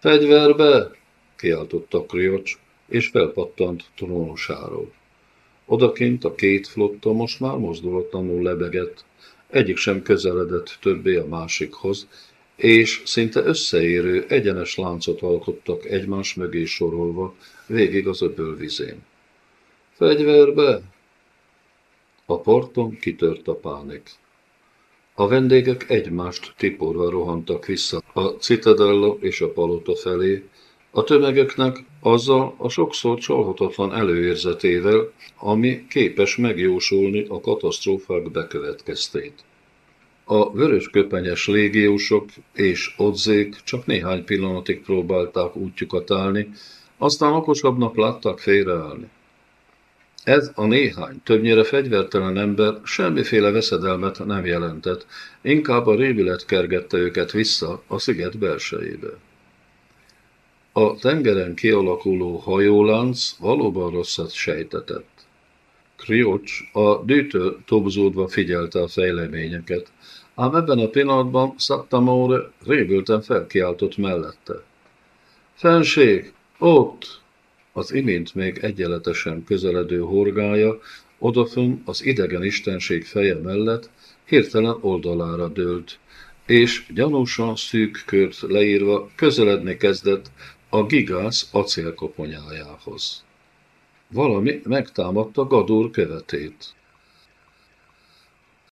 Fegyverbe! kiáltotta Kriocs, és felpattant trónusáról. Odakint a két flotta most már mozdulatlanul lebegett, egyik sem közeledett többé a másikhoz, és szinte összeérő, egyenes láncot alkottak egymás mögé sorolva végig az öbölvizén. Fegyverbe! A parton kitört a pánik. A vendégek egymást tiporva rohantak vissza a Citadella és a palota felé, a tömegeknek azzal a sokszor csalhatatlan előérzetével, ami képes megjósolni a katasztrófák bekövetkeztét. A vörös köpenyes légiósok és odzék csak néhány pillanatig próbálták útjukat állni, aztán okosabbnak láttak félreállni. Ez a néhány, többnyire fegyvertelen ember semmiféle veszedelmet nem jelentett, inkább a rémület kergette őket vissza a sziget belsejébe. A tengeren kialakuló hajólánc valóban rosszat sejtetett. Kriocs a dűtől tobzódva figyelte a fejleményeket, ám ebben a pillanatban Szattamore révülten felkiáltott mellette. Fenség, ott! Az imént még egyenletesen közeledő horgája, odafön az idegen istenség feje mellett hirtelen oldalára dőlt, és gyanúsan szűk kört leírva közeledni kezdett a gigász acélkoponyájához. Valami megtámadta Gadur követét.